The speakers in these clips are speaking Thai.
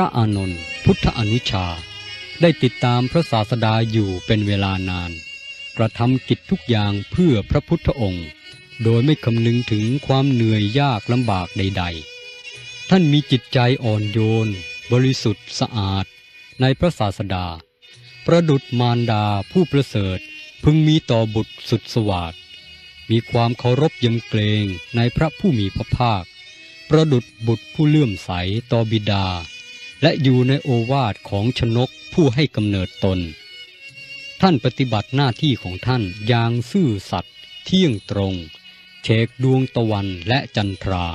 ระอานนท์พุทธอนุชา ได้ติดตามพระศาสดาอยู่เป็นเวลานาน กระทำกิจทุกอย่างเพื่อพระพุทธองค์ โดยไม่คำนึงถึงความเหนื่อยยากลำบากใด ๆ ท่านมีจิตใจอ่อนโยน บริสุทธิ์สะอาด ในพระศาสดา ประดุดมารดาผู้ประเสริฐพึงมีต่อบุตรสุดสวัสดมีความเคารพยำเกรงในพระผู้มีพระภาค ประดุดบุตรผู้เลื่อมใสต่อบิดา และอยู่ในโอวาทของชนกผู้ให้กำเนิดตน ท่านปฏิบัติหน้าที่ของท่านอย่างซื่อสัตย์เที่ยงตรงเชกดวงตะวันและจันทรา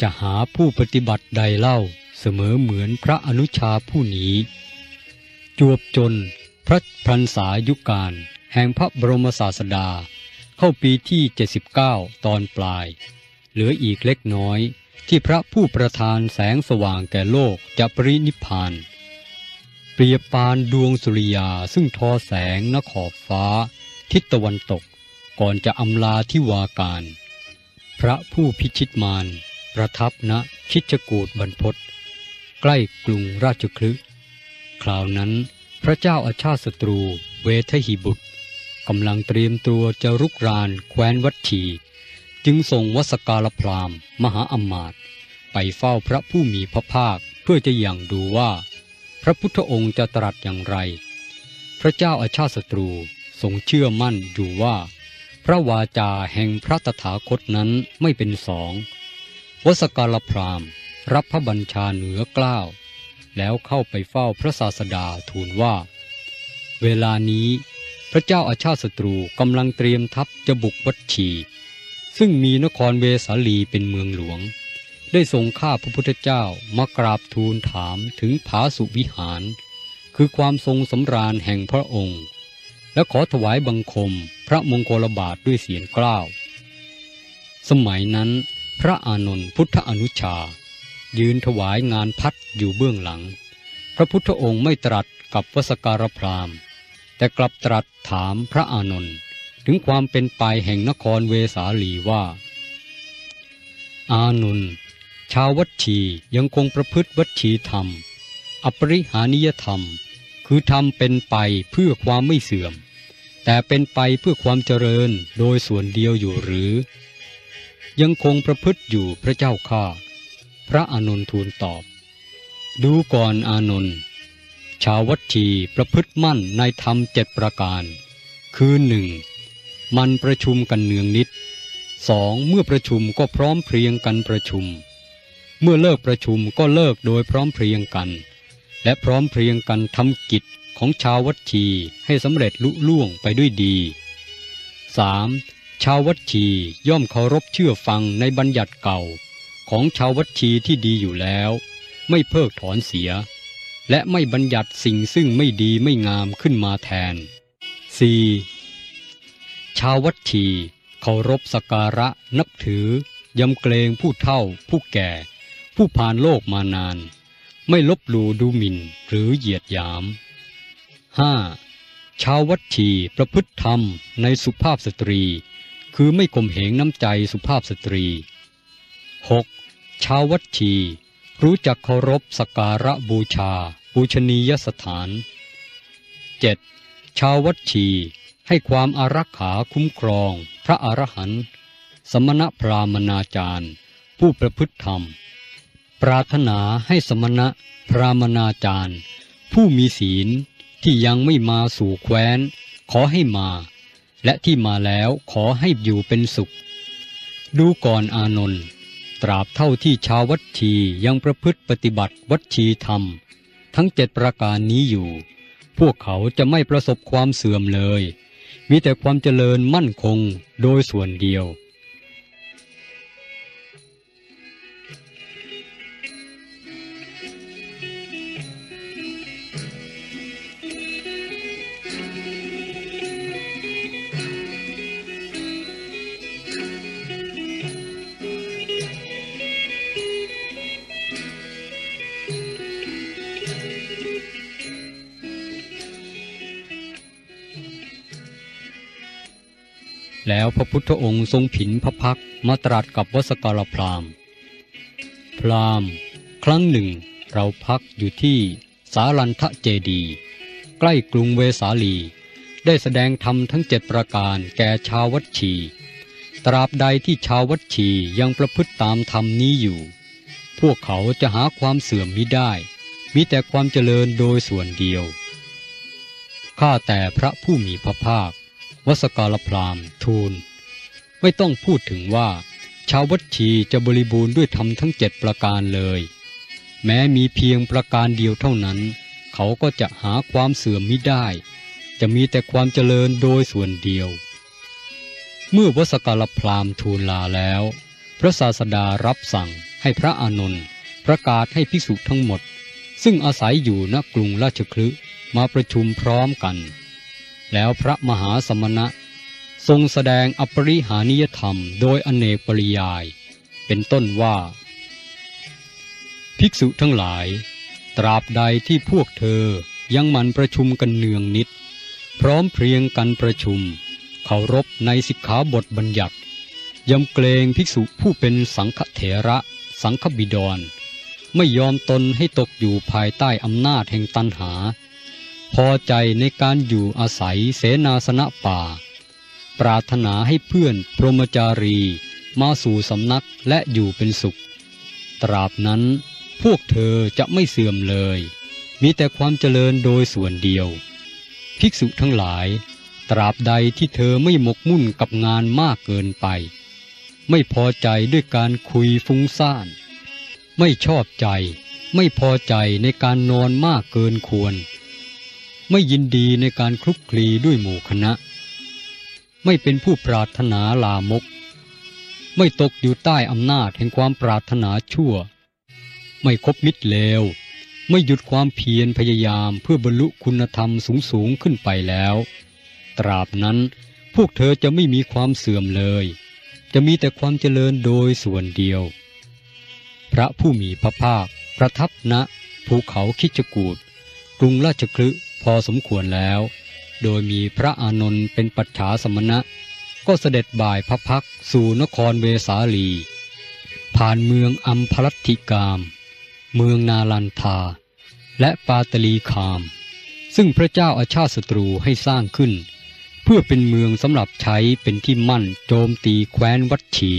จะหาผู้ปฏิบัติใดเล่าเสมอเหมือนพระอนุชาผู้นี้ จวบจนพระพรรษายุการแห่งพระบรมศาสดา เข้าปีที่ 79 ตอนปลาย เหลืออีกเล็กน้อย ที่พระผู้ประทานแสงสว่างแก่โลกจะปรินิพาน เปรียบปานดวงสุริยาซึ่งทอแสงนขอบฟ้า ทิศตะวันตกก่อนจะอำลาที่วาการ พระผู้พิชิตมารประทับณคิชกูดบรรพศใกล้กรุงราชคลึคราวนั้นพระเจ้าอาชาติศัตรูเวทหิบุตรกำลังเตรียมตัวจะรุกรานแคว้นวัดถี จึงส่งวสการพรามมหาอมาตย์ไปเฝ้าพระผู้มีพระภาคเพื่อจะอย่างดูว่า พระพุทธองค์จะตรัสอย่างไร พระเจ้าอาชาติศัตรูทรงเชื่อมั่นอยู่ว่า พระวาจาแห่งพระตถาคตนั้นไม่เป็นสองวสการพรามรับพระบัญชาเหนือกล้าวแล้วเข้าไปเฝ้าพระศาสดาทูลว่า เวลานี้พระเจ้าอาชาติศัตรูกำลังเตรียมทัพจะบุกวัดชี ซึ่งมีนครเวสาลีเป็นเมืองหลวง ได้ทรงข้าพระพุทธเจ้ามากราบทูลถามถึงผาสุวิหาร คือความทรงสำราญแห่งพระองค์ และขอถวายบังคมพระมงคลบาทด้วยเสียงกล้าว สมัยนั้น พระอานนท์พุทธอนุชา ยืนถวายงานพัดอยู่เบื้องหลัง พระพุทธองค์ไม่ตรัสกับวสการพรามแต่กลับตรัสถามพระอานนท์ ถึงความเป็นไปแห่งนครเวสาลีว่า อานุนชาววัดชียังคงประพฤติวัดชีธรรม อปริหานิยธรรม คือทำเป็นไปเพื่อความไม่เสื่อม แต่เป็นไปเพื่อความเจริญโดยส่วนเดียวอยู่หรือ ยังคงประพฤติอยู่พระเจ้าข้าพระอานนทูลตอบ ดูก่อนอานนท์ชาววัดชีประพฤติมั่นในธรรมเจ็ดประการ คือหนึ่ง มันประชุมกันเนืองนิดสองเมื่อประชุมก็พร้อมเพรียงกันประชุม เมื่อเลิกประชุมก็เลิกโดยพร้อมเพรียงกัน และพร้อมเพรียงกันทำกิจของชาววัดชีให้สำเร็จลุล่วงไปด้วยดี 3. ชาววัดชีย่อมเคารพเชื่อฟังในบัญญัติเก่า ของชาววัดชีที่ดีอยู่แล้ว ไม่เพิกถอนเสีย และไม่บัญญัติสิ่งซึ่งไม่ดีไม่งามขึ้นมาแทน 4. ชาววัดทีเคารพสการะนับถือยำเกรงผู้เฒ่า ผู้แก่ ผู้ผ่านโลกมานาน ไม่ลบหลู่ดูหมิ่นหรือเหยียดหยาม 5. ชาววัดทีประพฤติธรรมในสุภาพสตรี คือไม่ข่มเหงน้ำใจสุภาพสตรี 6. ชาววัดทีรู้จักเคารพสการะบูชาบูชนียสถาน 7. ชาววัดชี ให้ความอารักขาคุ้มครอง พระอรหันต์สมณพราหมนาจารย์ ผู้ประพฤติธรรม ปรารถนาให้สมณะพราหมนาจารย์ ผู้มีศีลที่ยังไม่มาสู่แคว้น ขอให้มา และที่มาแล้วขอให้อยู่เป็นสุข ดูก่อนอานนท์ตราบเท่าที่ชาววัดชียังประพฤติปฏิบัติวัดชีธรรม ทั้งเจ็ดประการนี้อยู่ พวกเขาจะไม่ประสบความเสื่อมเลย มีแต่ความเจริญมั่นคงโดยส่วนเดียว แล้วพระพุทธองค์ทรงผินพระพักมาตรัสกับวสกรพรามพรามครั้งหนึ่ง เราพักอยู่ที่สารันทะเจดี ใกล้กรุงเวสาลี ได้แสดงธรรมทั้งเจ็ดประการแก่ชาววัชี ตราบใดที่ชาววัชียังประพฤติตามธรรมนี้อยู่ พวกเขาจะหาความเสื่อมมิได้ มีแต่ความเจริญโดยส่วนเดียวข้าแต่พระผู้มีพระภาค วสกาลพรามทูล ไม่ต้องพูดถึงว่า ชาววัชีจะบริบูรณ์ด้วยธรรมทั้งเจ็ดประการเลย แม้มีเพียงประการเดียวเท่านั้น เขาก็จะหาความเสื่อมมิได้ จะมีแต่ความเจริญโดยส่วนเดียว เมื่อวสกาลพรามทูลลาแล้ว พระศาสดารับสั่งให้พระอานนท์ประกาศให้ภิกษุทั้งหมด ซึ่งอาศัยอยู่ณกรุงราชคลึมาประชุมพร้อมกัน แล้วพระมหาสมณะ ทรงแสดงอปริหานิยธรรมโดยอเนกปริยาย เป็นต้นว่า ภิกษุทั้งหลาย ตราบใดที่พวกเธอยังมันประชุมกันเนืองนิด พร้อมเพรียงกันประชุมเคารพในสิกขาบทบัญญัติยำเกรงภิกษุผู้เป็นสังฆเถระสังฆบิดร ไม่ยอมตนให้ตกอยู่ภายใต้อำนาจแห่งตันหา พอใจในการอยู่อาศัยเสนาสนะป่า ปรารถนาให้เพื่อนพรหมจารีมาสู่สำนักและอยู่เป็นสุข ตราบนั้นพวกเธอจะไม่เสื่อมเลย มีแต่ความเจริญโดยส่วนเดียว ภิกษุทั้งหลาย ตราบใดที่เธอไม่หมกมุ่นกับงานมากเกินไป ไม่พอใจด้วยการคุยฟุ้งซ่าน ไม่ชอบใจ ไม่พอใจในการนอนมากเกินควร ไม่ยินดีในการคลุกคลีด้วยหมู่คณะ ไม่เป็นผู้ปรารถนาลามก ไม่ตกอยู่ใต้อำนาจแห่งความปรารถนาชั่ว ไม่คบมิตรเลว ไม่หยุดความเพียรพยายามเพื่อบรรลุคุณธรรมสูงสูงขึ้นไปแล้ว ตราบนั้นพวกเธอจะไม่มีความเสื่อมเลย จะมีแต่ความเจริญโดยส่วนเดียว พระผู้มีพระภาคประทับณภูเขาคิจกูดกรุงราชคลึ อสมควรแล้ว โดยมีพระอานนท์เป็นปัจฉาสมณะ ก็เสด็จบ่ายพระพักสู่นครเวสาลี ผ่านเมืองอัมพลัติกามเมืองนาลันทา และปาตลีคาม ซึ่งพระเจ้าอาชาติศัตรูให้สร้างขึ้น เพื่อเป็นเมืองสำหรับใช้เป็นที่มั่นโจมตีแคว้นวัดชี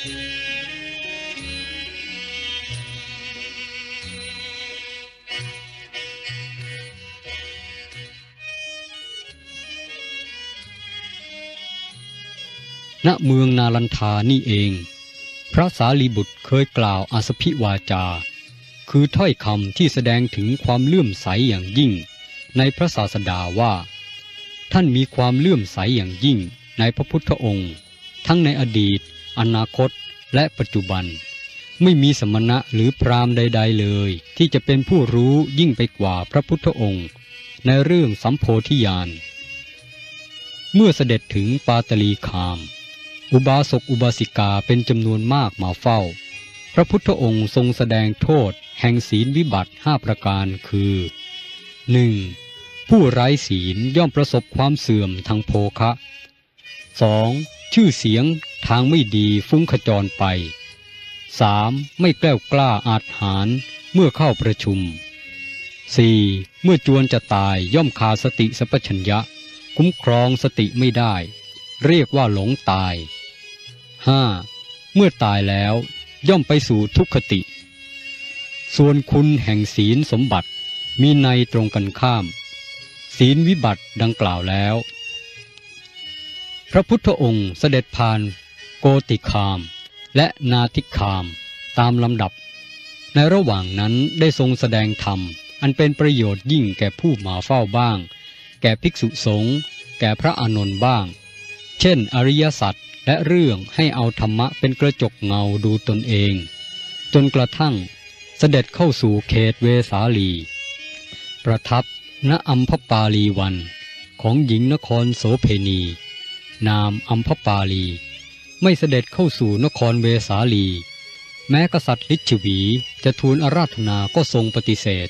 ณเมืองนาลันทานี่เอง พระสารีบุตรเคยกล่าวอาสพิวาจา คือถ้อยคำที่แสดงถึงความเลื่อมใสอย่างยิ่ง ในพระศาสดาว่า ท่านมีความเลื่อมใสอย่างยิ่งในพระพุทธองค์ ทั้งในอดีต อนาคตและปัจจุบัน ไม่มีสมณะหรือพราหมณ์ใด ๆเลย ที่จะเป็นผู้รู้ยิ่งไปกว่าพระพุทธองค์ ในเรื่องสัมโพธิญาณ เมื่อเสด็จถึงปาตลีคาม อุบาสกอุบาสิกาเป็นจำนวนมากมาเฝ้า พระพุทธองค์ทรงแสดงโทษ แห่งศีลวิบัติห้าประการคือ 1. ผู้ไร้ศีลย่อมประสบความเสื่อมทางโภคะ 2. ชื่อเสียง ทางไม่ดีฟุ้งขจรไป 3. ไม่แกล้วกล้าอาจหารเมื่อเข้าประชุม 4. เมื่อจวนจะตายย่อมขาดสติสัพพัญญะ คุ้มครองสติไม่ได้ เรียกว่าหลงตาย 5. เมื่อตายแล้วย่อมไปสู่ทุกขติ ส่วนคุณแห่งศีลสมบัติมีในตรงกันข้าม ศีลวิบัติดังกล่าวแล้ว พระพุทธองค์เสด็จผ่าน โกติคาม และนาทิคาม ตามลำดับ ในระหว่างนั้นได้ทรงแสดงธรรม อันเป็นประโยชน์ยิ่งแก่ผู้มาเฝ้าบ้าง แก่ภิกษุสงฆ์แก่พระอานนท์บ้าง เช่น อริยสัจและเรื่องให้เอาธรรมะเป็นกระจกเงาดูตนเอง จนกระทั่งเสด็จเข้าสู่เขตเวสาลี ประทับณอัมพปาลีวันของหญิงนครโสเพณี นามอัมพปาลี ไม่เสด็จเข้าสู่นครเวสาลี แม้กษัตริย์ลิชวีจะทูลอาราธนาก็ทรงปฏิเสธ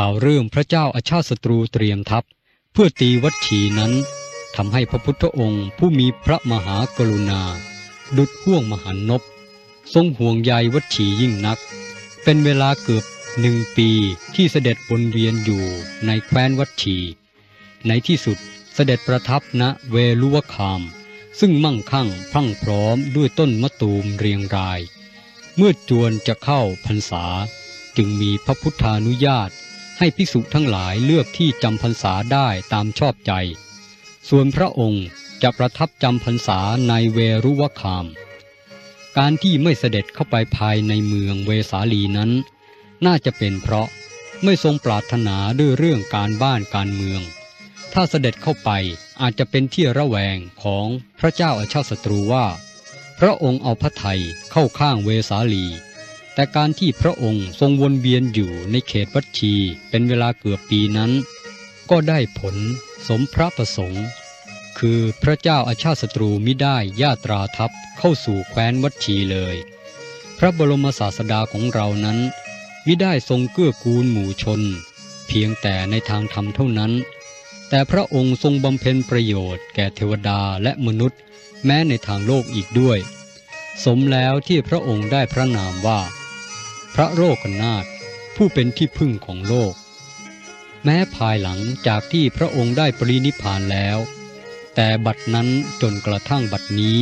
ข่าวเรื่องพระเจ้าอาชาติศัตรูเตรียมทัพ เพื่อตีวัดฉีนั้นทำให้พระพุทธองค์ผู้มีพระมหากรุณา ดุดห่วงมหันนบทรงห่วงใยวัดฉียิ่งนัก เป็นเวลาเกือบหนึ่งปีที่เสด็จวนเวียนอยู่ในแคว้นวัดฉี ในที่สุดเสด็จประทับณเวลุวคาม ซึ่งมั่งคั่งพรั่งพร้อมด้วยต้นมะตูมเรียงราย เมื่อจวนจะเข้าพรรษา จึงมีพระพุทธานุญาต ให้ภิกษุทั้งหลายเลือกที่จำพรรษาได้ตามชอบใจ ส่วนพระองค์จะประทับจำพรรษาในเวรุวคาม การที่ไม่เสด็จเข้าไปภายในเมืองเวสาลีนั้น น่าจะเป็นเพราะไม่ทรงปรารถนาด้วยเรื่องการบ้านการเมือง ถ้าเสด็จเข้าไปอาจจะเป็นที่ระแวงของพระเจ้าอาชาติศัตรูว่า พระองค์เอาพระไทยเข้าข้างเวสาลี แต่การที่พระองค์ทรงวนเวียนอยู่ในเขตวัดชีเป็นเวลาเกือบปีนั้น ก็ได้ผลสมพระประสงค์ คือพระเจ้าอาชาติศัตรูมิได้ญาตราทัพเข้าสู่แคว้นวัดชีเลย พระบรมศาสดาของเรานั้นมิได้ทรงเกื้อกูลหมู่ชน เพียงแต่ในทางธรรมเท่านั้น แต่พระองค์ทรงบำเพ็ญประโยชน์แก่เทวดาและมนุษย์ แม้ในทางโลกอีกด้วย สมแล้วที่พระองค์ได้พระนามว่า พระโรกนาถผู้เป็นที่พึ่งของโลก แม้ภายหลังจากที่พระองค์ได้ปรินิพพานแล้ว แต่บัดนั้นจนกระทั่งบัดนี้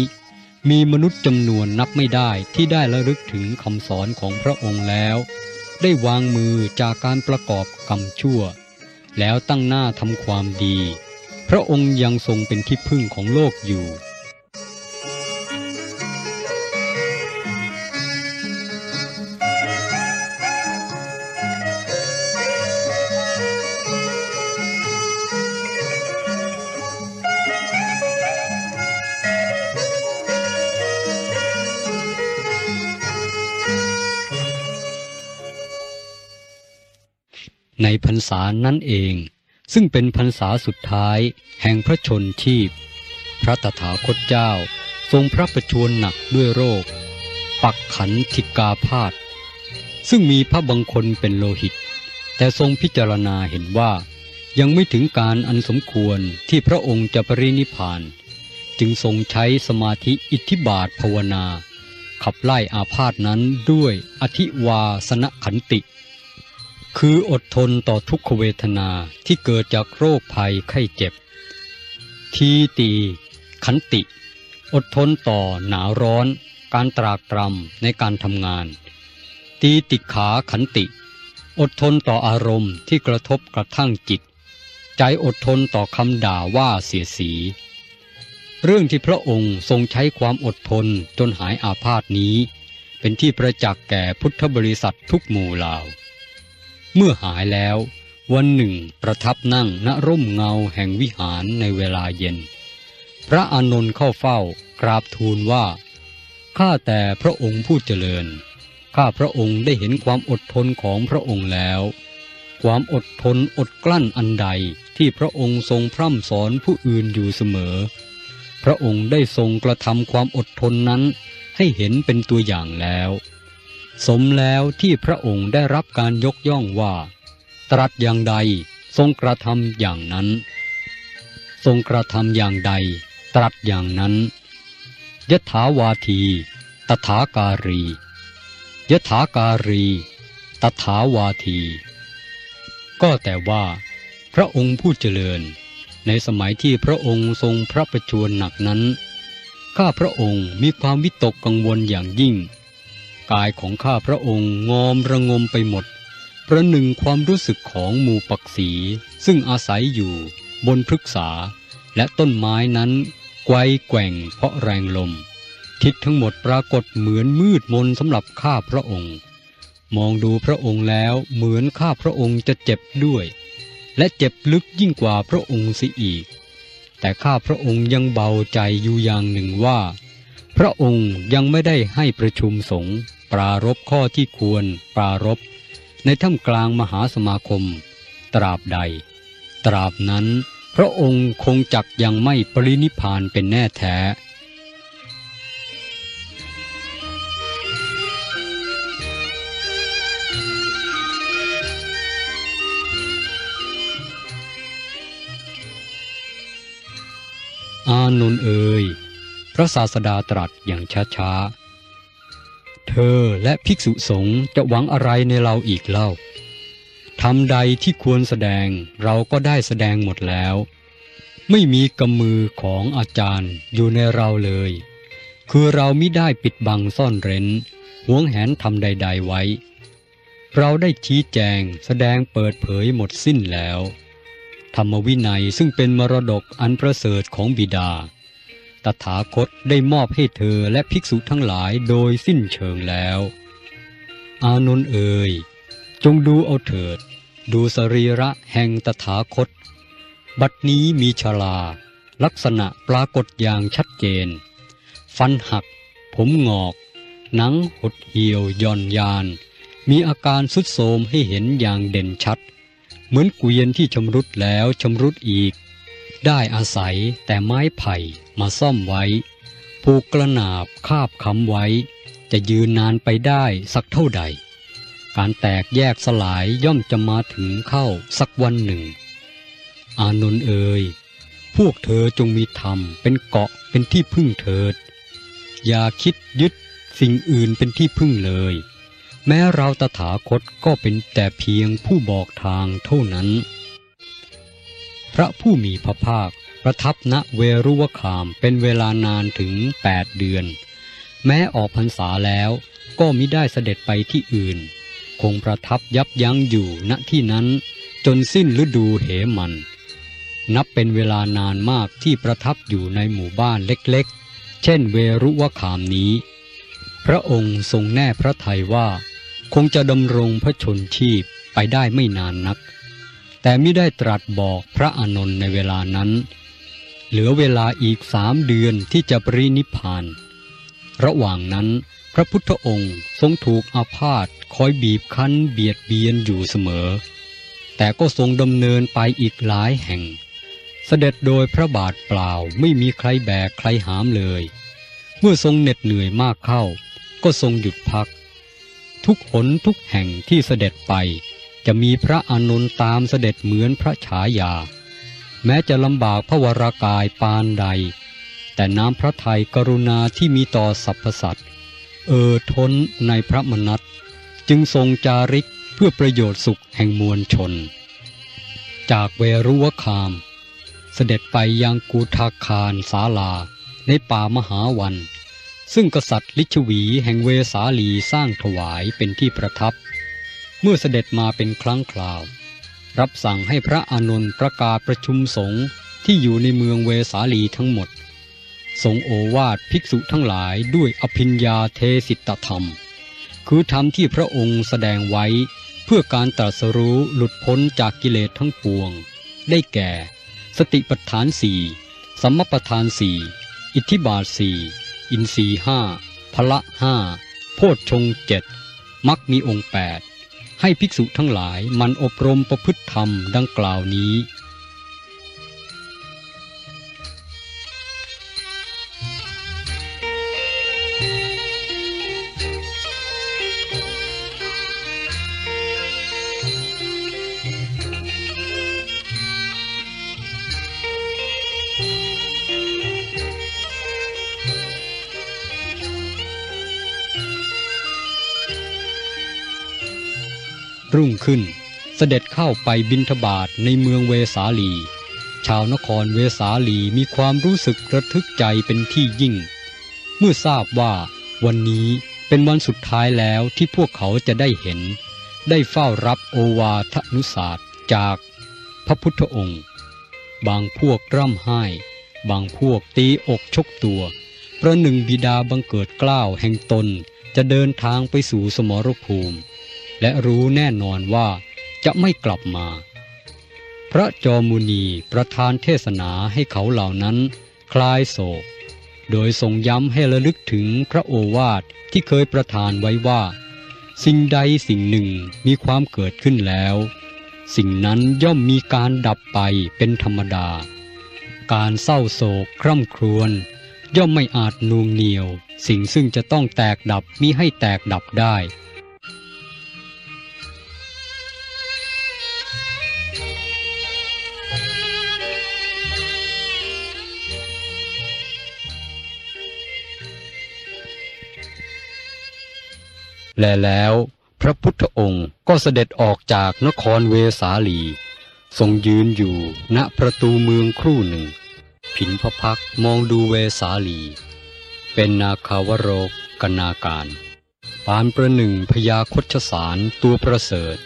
มีมนุษย์จำนวนนับไม่ได้ที่ได้ระลึกถึงคำสอนของพระองค์แล้ว ได้วางมือจากการประกอบกรรมชั่ว แล้วตั้งหน้าทำความดี พระองค์ยังทรงเป็นที่พึ่งของโลกอยู่ ในพรรษานั้นเอง ซึ่งเป็นพรรษาสุดท้ายแห่งพระชนชีพ พระตถาคตเจ้าทรงพระประชวรหนักด้วยโรค ปักขันธิกาพาธซึ่งมีพระบังคนเป็นโลหิต แต่ทรงพิจารณาเห็นว่า ยังไม่ถึงการอันสมควรที่พระองค์จะปรินิพพาน จึงทรงใช้สมาธิอิทธิบาทภาวนา ขับไล่อาพาธนั้นด้วยอธิวาสนขันติ คืออดทนต่อทุกขเวทนาที่เกิดจากโรคภัยไข้เจ็บ ทีตีขันติ อดทนต่อหนาวร้อน การตรากตรำในการทำงาน ตีติขาขันติ อดทนต่ออารมณ์ที่กระทบกระทั่งจิต ใจอดทนต่อคำด่าว่าเสียสี เรื่องที่พระองค์ทรงใช้ความอดทนจนหายอาพาธนี้ เป็นที่ประจักษ์แก่พุทธบริษัททุกหมู่เหล่า เมื่อหายแล้ว วันหนึ่งประทับนั่งณร่มเงาแห่งวิหารในเวลาเย็น พระอานนท์เข้าเฝ้ากราบทูลว่า ข้าแต่พระองค์ผู้เจริญ ข้าพระองค์ได้เห็นความอดทนของพระองค์แล้ว ความอดทนอดกลั้นอันใดที่พระองค์ทรงพร่ำสอนผู้อื่นอยู่เสมอ พระองค์ได้ทรงกระทำความอดทนนั้นให้เห็นเป็นตัวอย่างแล้ว สมแล้วที่พระองค์ได้รับการยกย่องว่า ตรัสอย่างใดทรงกระทำอย่างนั้น ทรงกระทำอย่างใด ตรัสอย่างนั้นยถาวาที ตถาการียถาการี ตถาวาที ก็แต่ว่า พระองค์ผู้เจริญ ในสมัยที่พระองค์ทรงพระประชวรหนักนั้น ข้าพระองค์มีความวิตกกังวลอย่างยิ่ง กายของข้าพระองค์งอมระงมไปหมด ประหนึ่งความรู้สึกของหมูปักษีซึ่งอาศัยอยู่บนพฤกษา และต้นไม้นั้นไกวแกว่งเพราะแรงลม ทิศทั้งหมดปรากฏเหมือนมืดมนสำหรับข้าพระองค์ มองดูพระองค์แล้วเหมือนข้าพระองค์จะเจ็บด้วย และเจ็บลึกยิ่งกว่าพระองค์เสียอีก แต่ข้าพระองค์ยังเบาใจอยู่อย่างหนึ่งว่า พระองค์ยังไม่ได้ให้ประชุมสงฆ์ปรารบข้อที่ควรปรารบในท่ามกลางมหาสมาคม ตราบใด ตราบนั้น พระองค์คงจักยังไม่ปรินิพานเป็นแน่แท้อานนท์เอ่ย พระศาสดาตรัสอย่างช้าๆ เธอและภิกษุสงฆ์จะหวังอะไรในเราอีกเล่าทำใดที่ควรแสดงเราก็ได้แสดงหมดแล้ว ไม่มีกำมือของอาจารย์อยู่ในเราเลย คือเรามิได้ปิดบังซ่อนเร้นหวงแหนทำใด ๆไว้ เราได้ชี้แจงแสดงเปิดเผยหมดสิ้นแล้ว ธรรมวินัยซึ่งเป็นมรดกอันประเสริฐของบิดา ตถาคตได้มอบให้เธอและภิกษุทั้งหลายโดยสิ้นเชิงแล้ว อานนท์เอ่ยจงดูเอาเถิด ดูสรีระแห่งตถาคต บัดนี้มีชลา ลักษณะปรากฏอย่างชัดเจน ฟันหัก ผมงอก หนังหดเหี่ยวย่อนยาน มีอาการสุดโทมให้เห็นอย่างเด่นชัด เหมือนเกวียนที่ชำรุดแล้วชำรุดอีก ได้อาศัยแต่ไม้ไผ่มาซ่อมไว้ ผูกกระนาบคาบค้ำไว้ จะยืนนานไปได้สักเท่าใด การแตกแยกสลายย่อมจะมาถึงเข้าสักวันหนึ่ง อานนท์เอ่ยพวกเธอจงมีธรรมเป็นเกาะเป็นที่พึ่งเถิด อย่าคิดยึดสิ่งอื่นเป็นที่พึ่งเลย แม้เราตถาคตก็เป็นแต่เพียงผู้บอกทางเท่านั้น พระผู้มีพระภาค ประทับณเวรุวคามเป็นเวลานานถึงแปดเดือน แม้ออกพรรษาแล้วก็มิได้เสด็จไปที่อื่น คงประทับยับยั้งอยู่ณที่นั้น จนสิ้นฤดูเหมัน นับเป็นเวลานานมากที่ประทับอยู่ในหมู่บ้านเล็กๆ เช่นเวรุวคามนี้ พระองค์ทรงแน่พระทัยว่า คงจะดำรงพระชนชีพไปได้ไม่นานนัก แต่ไม่ได้ตรัสบอกพระอานนท์ในเวลานั้น เหลือเวลาอีกสามเดือนที่จะปรินิพพาน ระหว่างนั้น พระพุทธองค์ทรงถูกอาพาธคอยบีบคั้นเบียดเบียนอยู่เสมอ แต่ก็ทรงดำเนินไปอีกหลายแห่ง เสด็จโดยพระบาทเปล่าไม่มีใครแบกใครหามเลย เมื่อทรงเหน็ดเหนื่อยมากเข้า ก็ทรงหยุดพัก ทุกหนทุกแห่งที่เสด็จไป จะมีพระอานนตามเสด็จเหมือนพระฉายา แม้จะลำบากพระวรากายปานใด แต่น้ำพระทัยกรุณาที่มีต่อสรรพสัตว์เออทนในพระมนัตจึงทรงจาริกเพื่อประโยชน์สุขแห่งมวลชน จากเวรุวคาม เสด็จไปยังกูทาคารสาลาในป่ามหาวัน ซึ่งกษัตริย์ลิชวีแห่งเวสาลีสร้างถวายเป็นที่ประทับ เมื่อเสด็จมาเป็นครั้งคราว รับสั่งให้พระอานนท์ประกาศประชุมสงฆ์ที่อยู่ในเมืองเวสาลีทั้งหมดทรงโอวาทภิกษุทั้งหลายด้วยอภิญญาเทสิตธรรม คือธรรมที่พระองค์แสดงไว้เพื่อการตรัสรู้หลุดพ้นจากกิเลสทั้งปวง ได้แก่ สติปัฏฐานสี่สัมมปัฏฐานสี่อิทธิบาทสี่อินทรีห้าพละห้าโพชฌงเจ็ดมักมีองค์แปด ให้ภิกษุทั้งหลายมันอบรมประพฤติธรรมดังกล่าวนี้ ขึ้น เสด็จเข้าไปบินทบาทในเมืองเวสาลี ชาวนครเวสาลีมีความรู้สึกระทึกใจเป็นที่ยิ่ง เมื่อทราบว่าวันนี้เป็นวันสุดท้ายแล้วที่พวกเขาจะได้เห็น ได้เฝ้ารับโอวาทนุศาสตร์จากพระพุทธองค์ บางพวกร่ำไห้ บางพวกตีอกชกตัว ประหนึ่งบิดาบังเกิดกล้าวแห่งตนจะเดินทางไปสู่สมรภูมิ และรู้แน่นอนว่าจะไม่กลับมา พระจอมุนีประธานเทศนาให้เขาเหล่านั้น คลายโศก โดยทรงย้ำให้ระลึกถึงพระโอวาทที่เคยประทานไว้ว่า สิ่งใดสิ่งหนึ่งมีความเกิดขึ้นแล้ว สิ่งนั้นย่อมมีการดับไปเป็นธรรมดา การเศร้าโศกคร่ำครวญย่อมไม่อาจนูงเหนียว สิ่งซึ่งจะต้องแตกดับมิให้แตกดับได้ แลแล้วพระพุทธองค์ก็เสด็จออกจากนครเวสาลี ทรงยืนอยู่ณประตูเมืองครู่หนึ่ง ผินพระพักมองดูเวสาลี เป็นนาคาวโรกกนาการปานประหนึ่งพญาคชสารตัวประเสริฐ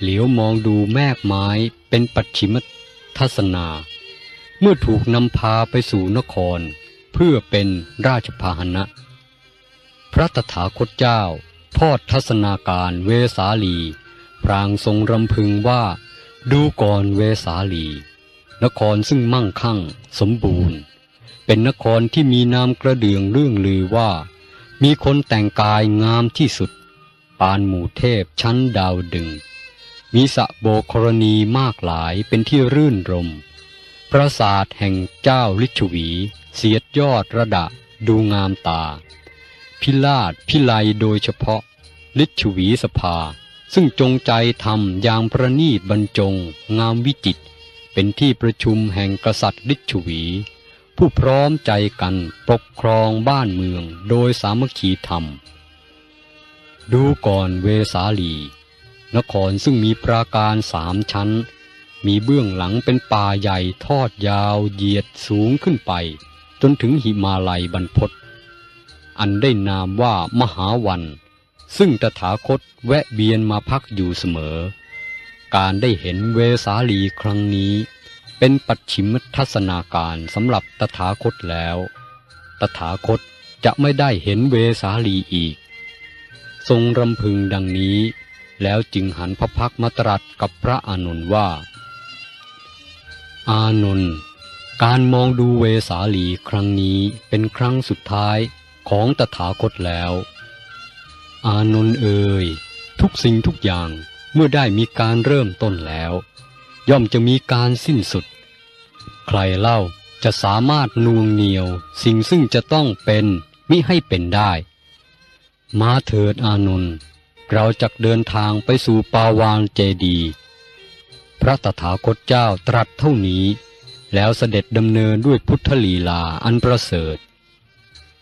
เหลียวมองดูแมกไม้เป็นปัจฉิมทัศนา เมื่อถูกนำพาไปสู่นคร เพื่อเป็นราชพาหนะ พระตถาคตเจ้า ทอดทัศนาการเวสาลี พรางทรงรำพึงว่า ดูก่อนเวสาลี นครซึ่งมั่งคั่ง สมบูรณ์ เป็นนครที่มีนามกระเดื่องเรื่องลือว่า มีคนแต่งกายงามที่สุด ปานหมู่เทพชั้นดาวดึง มีสะโบกรณีมากหลายเป็นที่รื่นรม ปราสาทแห่งเจ้าลิชวี เสียดยอดระดะดูงามตา พิลาดพิไลโดยเฉพาะ ลิชวีสภา ซึ่งจงใจทำอย่างประนีตบรรจง งามวิจิต เป็นที่ประชุมแห่งกษัตริย์ลิชวี ผู้พร้อมใจกันปกครองบ้านเมืองโดยสามัคคีธรรม ดูก่อนเวสาลี นครซึ่งมีปราการสามชั้น มีเบื้องหลังเป็นป่าใหญ่ทอดยาวเหยียดสูงขึ้นไป จนถึงหิมาลัยบรรพตอันได้นามว่ามหาวัน ซึ่งตถาคตแวะเวียนมาพักอยู่เสมอ การได้เห็นเวสาลีครั้งนี้ เป็นปัจฉิมทัศนาการสำหรับตถาคตแล้ว ตถาคตจะไม่ได้เห็นเวสาลีอีก ทรงรำพึงดังนี้ แล้วจึงหันพระพักตร์มาตรัสกับพระอานนท์ว่า อานนท์การมองดูเวสาลีครั้งนี้เป็นครั้งสุดท้ายของตถาคตแล้ว อานนท์เอ่ยทุกสิ่งทุกอย่างเมื่อได้มีการเริ่มต้นแล้ว ย่อมจะมีการสิ้นสุด ใครเล่าจะสามารถนวงเหนียว สิ่งซึ่งจะต้องเป็นมิให้เป็นได้ มาเถิดอานนท์เราจะเดินทางไปสู่ปาวานเจดี พระตถาคตเจ้าตรัสเท่านี้ แล้วเสด็จดำเนินด้วยพุทธลีลาอันประเสริฐ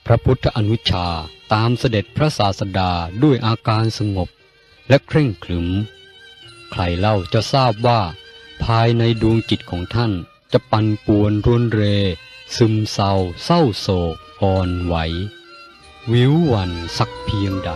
พระพุทธอนุชา ตามเสด็จพระศาสดาด้วยอาการสงบและเคร่งขรึม ใครเล่าจะทราบว่า ภายในดวงจิตของท่านจะปั่นป่วนรุนเร ซึมเศร้าเศร้าโศกอ่อนไหว วิววันสักเพียงใด